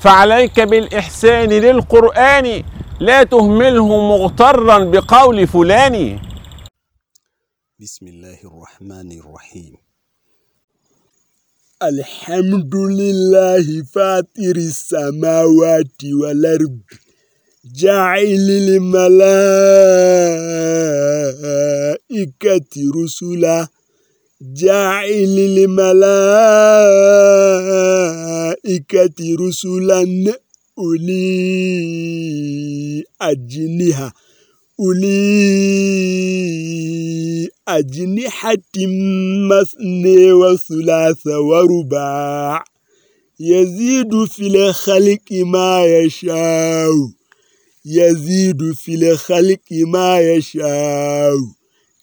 فعليك بالإحسان للقرآن لا تهمله مغترا بقول فلان. بسم الله الرحمن الرحيم. الحمد لله فاطر السماوات والأرض جاعل الملائكة رسلا. جاعل الملائكة رسلا. أولي أجنحة أولي أجنحة مثني وثلاث ورباع. يزيد في الخلق ما يشاء يزيد في الخلق ما يشاء.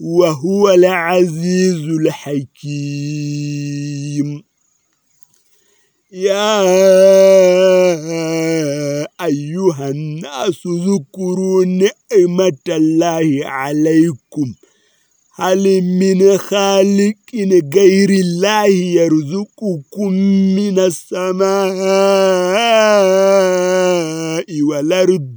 وهو العزيز الحكيم. يا أيها الناس ذكروا نعمة الله عليكم. هل من خالق غير الله يرزقكم من السماء والأرض؟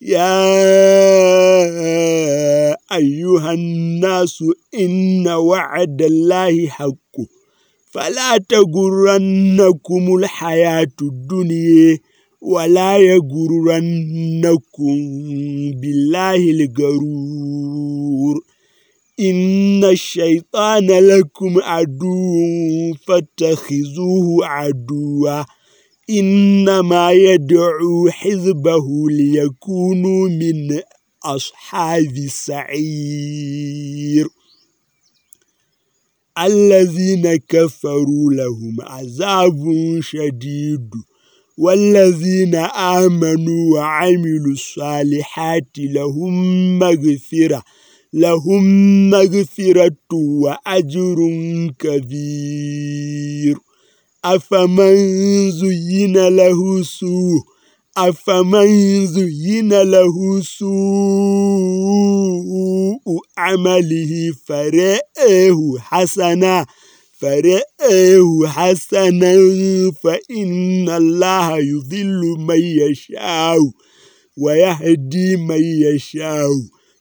يا أيها الناس إن وعد الله حق فلا تغرنكم الحياة الدنيا ولا يغرنكم بالله الغرور إن الشيطان لكم عدو فاتخذوه عدوا إنما يدعو حزبه ليكونوا من أصحاب السعير. الذين كفروا لهم عذاب شديد والذين آمنوا وعملوا الصالحات لهم مغفرة لهم مغفرة وأجر كبير. أفمن زين له سوء؟ أفمن زين له سوء عمله فرأه حسنا فرأه حسنا فإن الله يذل من يشاء ويهدي من يشاء.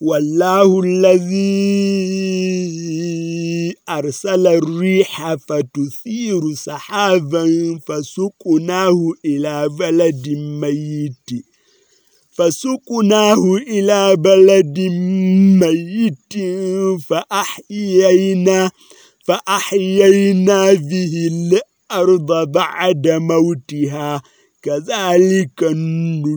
والله الذي أرسل الريح فتثير سحابا فسقناه إلى بلد ميت. فسقناه إلى بلد ميت فأحيينا فأحيينا به الأرض بعد موتها. كذلك النشور.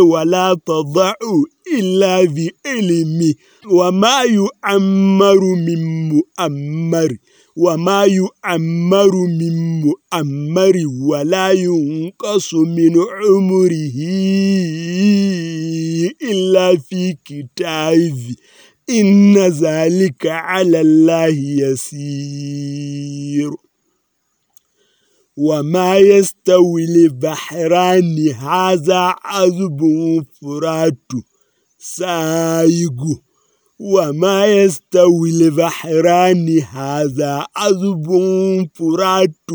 ولا تضع إلا بعلمه وما يعمر من مؤمر وما يعمر من مؤمر ولا ينقص من عمره إلا في كتاب إن ذلك على الله يسير. وما يستوي البحران هذا عذب فرات سايق وما يستوي البحران هذا عذب فرات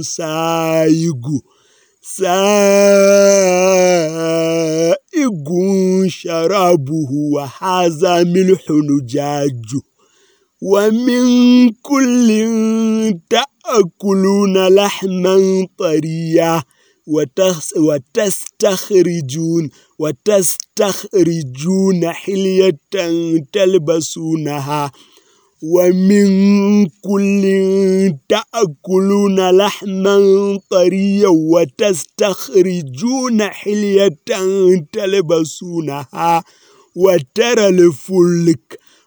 سايق سائق شرابه وهذا ملح نجاج ومن كل تأكلون لحما طريا وتستخرجون وتستخرجون حلية تلبسونها. ومن كل تأكلون لحما طريا وتستخرجون حلية تلبسونها. وترى الفلك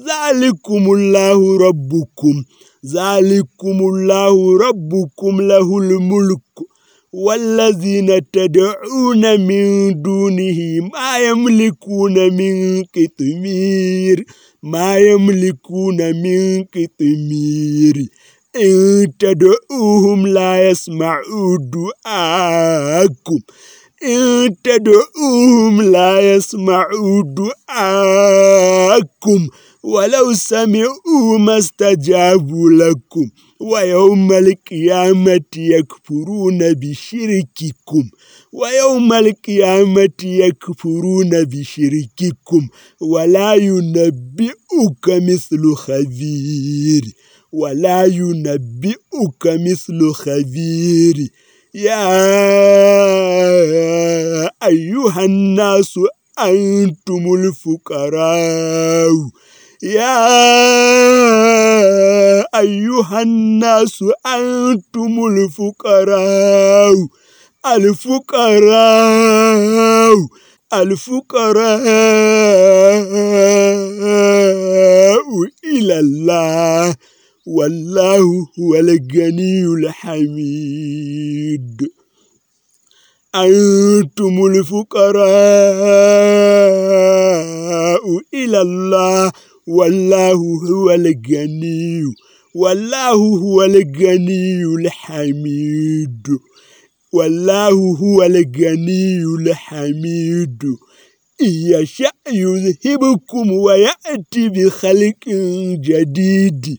ذلكم الله ربكم. ذلكم الله ربكم له الملك والذين تدعون من دونه ما يملكون من قطمير. ما يملكون من قطمير. إن تدعوهم لا يسمعوا دعاءكم إن تدعوهم لا يسمعوا دعاءكم ولو سمعوا ما استجابوا لكم ويوم القيامة يكفرون بشرككم ويوم القيامة يكفرون بشرككم ولا ينبئك مثل خبير ولا ينبئك مثل خبير يا أيها الناس أنتم الفقراء. يا أيها الناس أنتم الفقراء. الفقراء الفقراء إلى الله. والله هو الغني الحميد. أنتم الفقراء إلى الله. والله هو الغني والله هو الغني الحميد. والله هو الغني الحميد. يشأ يذهبكم ويأتي بخلق جديد.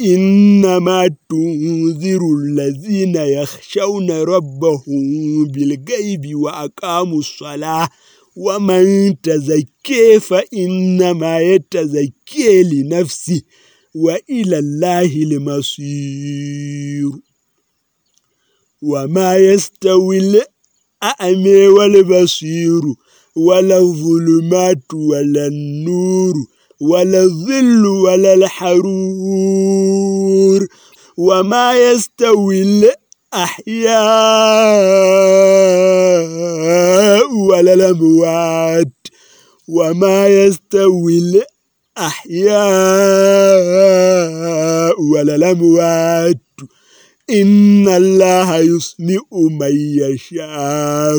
إنما تنذر الذين يخشون ربهم بالغيب وأقاموا الصلاة ومن تزكي فإنما يتزكي لنفسه وإلى الله المصير وما يستوي الأعمى والبصير ولا الظلمات ولا النور ولا الظل ولا الحرور وما يستوي الأحياء ولا الأموات وما يستوي الأحياء ولا الأموات. إن الله يسمع من يشاء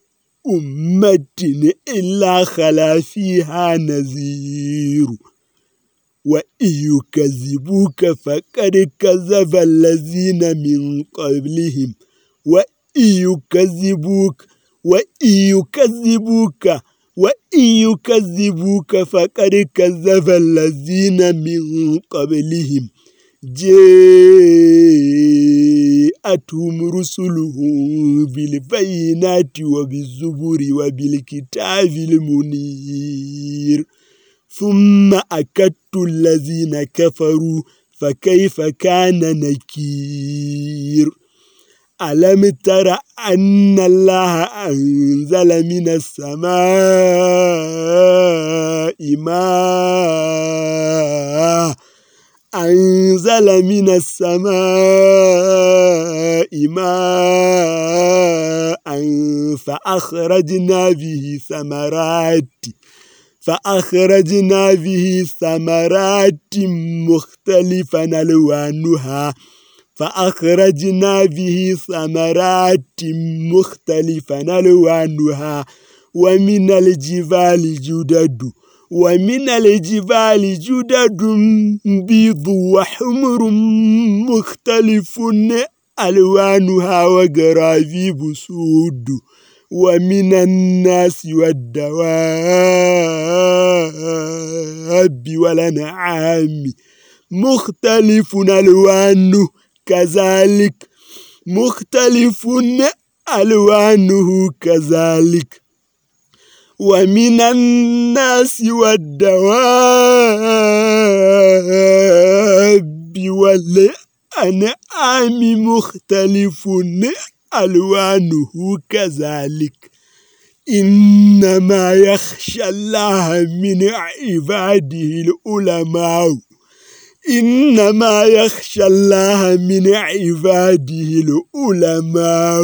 أمة إلا خلا فيها نذير. وإن يكذبوك فقد كذب الذين من قبلهم. وإن يكذبوك وإن يكذبوك وإن يكذبوك فقد كذب الذين من قبلهم. جاءتهم رسلهم بالبينات وبالزبور وبالكتاب المنير. ثم أكدت الذين كفروا فكيف كان نكير؟ ألم تر أن الله أنزل من السماء ماء؟ أنزل من السماء ماء فأخرجنا به ثمرات فأخرجنا به ثمرات مختلفا ألوانها فأخرجنا به ثمرات مختلفا ألوانها ومن الجبال جدد. ومن الجبال جدد بيض وحمر مختلف ألوانها وغرابيب سود. ومن الناس والدواب والأنعام مختلف ألوانه كذلك مختلف ألوانه كذلك. ومن الناس والدواب والأنعام مختلف ألوانه كذلك. إنما يخشى الله من عباده العلماء. إنما يخشى الله من عباده العلماء.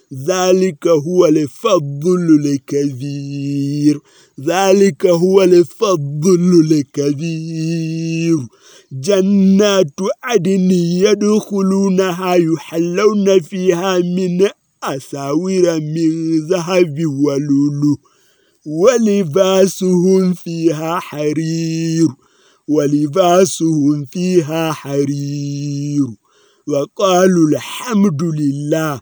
ذلك هو الفضل الكبير. ذلك هو الفضل الكبير. جنات عدن يدخلونها يحلون فيها من أساور من ذهب ولولو ولباسهم فيها حرير ولباسهم فيها حرير. وقالوا الحمد لله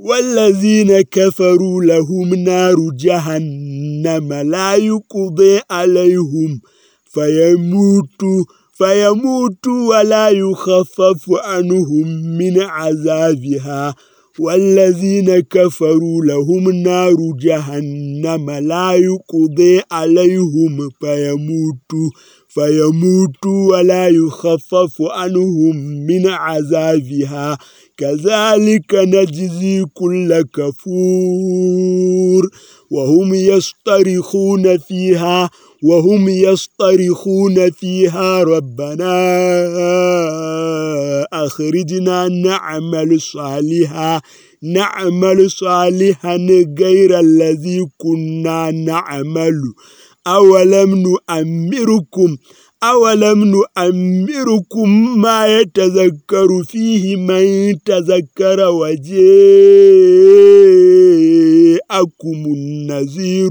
والذين كفروا لهم نار جهنم لا يقضي عليهم. فيموتوا فيموتوا ولا يخفف عنهم من عذابها. والذين كفروا لهم نار جهنم لا يقضي عليهم فيموتوا فيموتوا ولا يخفف عنهم من عذابها. كذلك نجزي كل كفور وهم يصطرخون فيها. وهم يصطرخون فيها ربنا. أخرجنا نعمل صالحا نعمل صالحا غير الذي كنا نعمل. أولم نؤمركم أولم نؤمركم ما يتذكر فيه من تذكر وجاءكم النذير.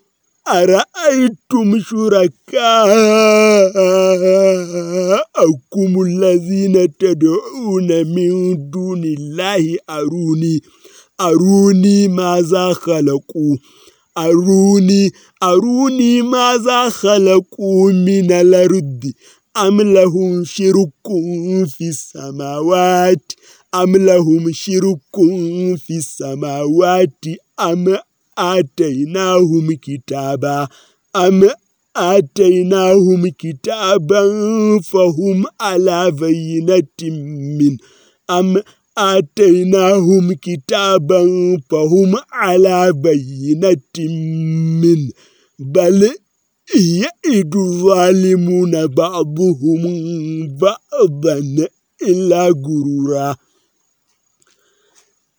أرأيتم شركاءكم الذين تدعون من دون الله؟ أروني أروني ماذا خلقوا؟ أروني أروني ماذا خلقوا من الأرض؟ أم لهم شرك في السماوات؟ أم لهم شرك في السماوات؟ أم آتيناهم كتابا أم آتيناهم كتابا فهم على بينة من أم آتيناهم كتابا فهم على بينة من بل يئد الظالمون بعضهم بعضا إلا غرورا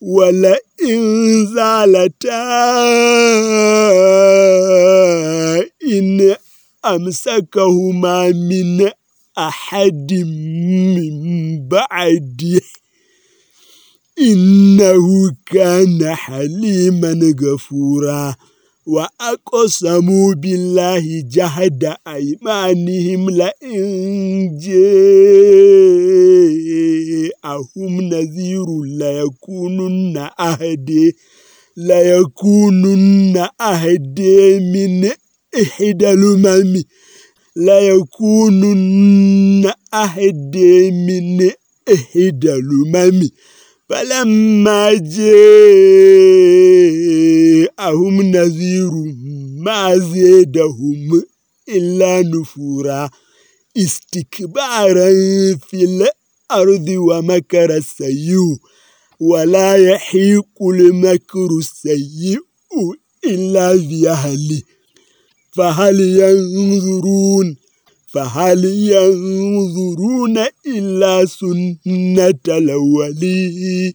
ولئن زالتا إن أمسكهما من أحد من بعده. إنه كان حليما غفورا. وأقسموا بالله جهد أيمانهم لئن جاءهم نذير ليكونن أهدي ليكونن أهدي من إحدى الأمم ليكونن أهدي من إحدى الأمم فلما جاءهم نذير ما زيدهم إلا نفورا استكبارا في الأرض ومكر السيء ولا يحيق المكر السيء إلا بأهله فهل ينظرون فهل ينظرون إلا سنة الأولين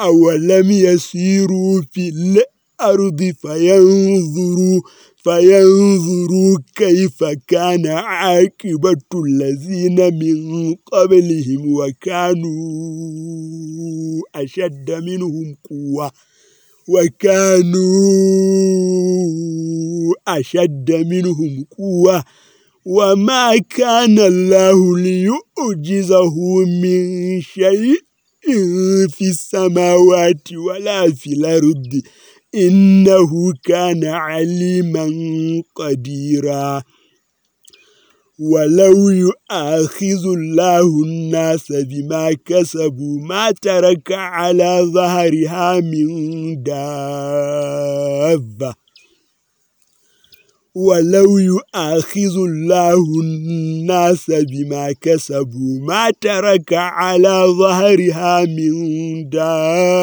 أولم يسيروا في الأرض فينظروا فينظروا كيف كان عاقبة الذين من قبلهم وكانوا أشد منهم قوةً. وكانوا أشد منهم قوة. وما كان الله ليؤجزه من شيء في السماوات ولا في الأرض. إنه كان عليما قديرا. ولو يؤاخذ الله الناس بما كسبوا ما ترك على ظهرها من دابة. ولو يؤاخذ الله الناس بما كسبوا ما ترك على ظهرها من دابة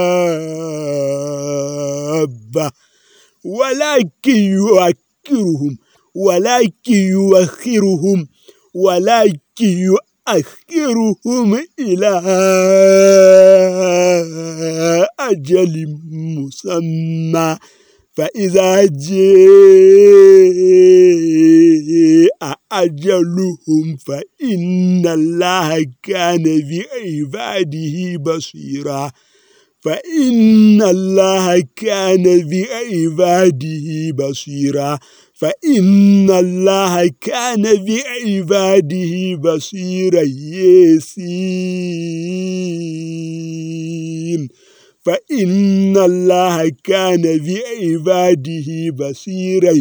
ولكن يؤكرهم ولكن يؤخرهم ولكن يؤخرهم إلى أجل مسمى. فإذا جاء أجلهم فإن الله كان بعباده بصيراً. فإن الله كان بعباده بصيرا. فإن الله كان بعباده بصيرا يسين فإن الله كان بعباده بصيرا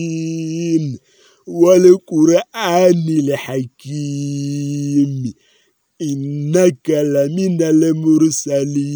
يسين والقرآن الحكيم إنك لمن المرسلين.